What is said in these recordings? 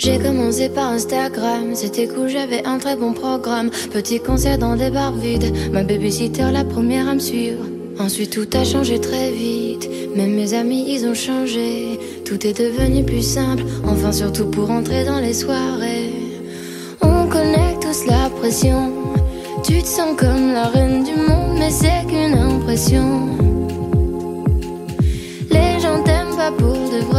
J'ai commencé par Instagram, c'était cool, j'avais un très bon programme. Petit concert dans des bars vides, ma babysitter la première à me suivre. Ensuite tout a changé très vite, même mes amis ils ont changé. Tout est devenu plus simple, enfin surtout pour entrer dans les soirées. On connaît tous la pression, tu te sens comme la reine du monde, mais c'est qu'une impression. Les gens t'aiment pas pour de vrai,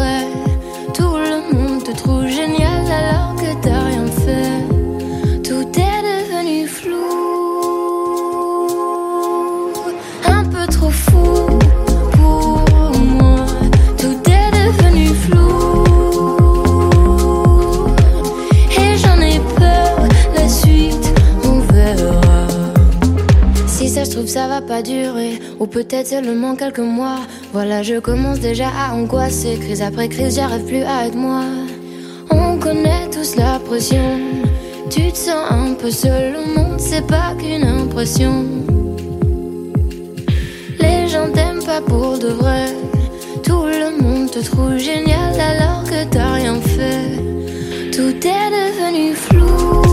Si ça se trouve, ça va pas durer, ou peut-être seulement quelques mois. Voilà, je commence déjà à angoisser. Crise après crise, j'arrive plus à être moi. On connaît tous la pression. Tu te sens un peu seul, le monde c'est pas qu'une impression. Les gens t'aiment pas pour de vrai. Tout le monde te trouve génial alors que t'as rien fait. Tout est devenu flou.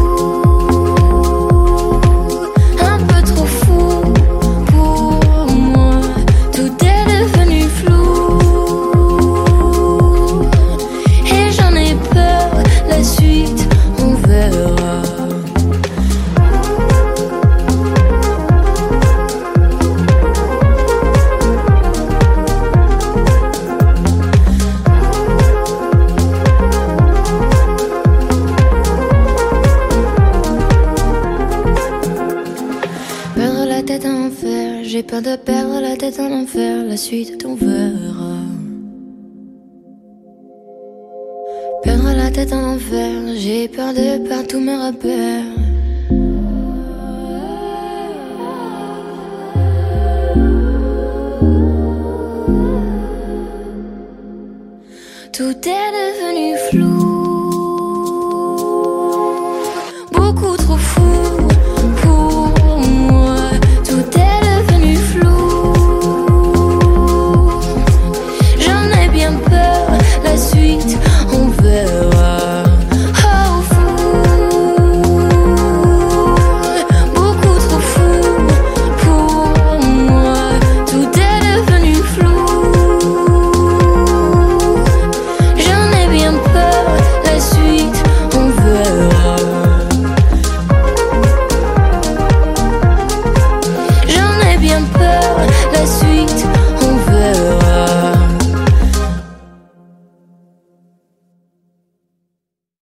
J'ai peur de perdre la tête en enfer, la suite on verra. Perdre la tête en enfer, j'ai peur de perdre tous mes repères. Tout est devenu flou, beaucoup trop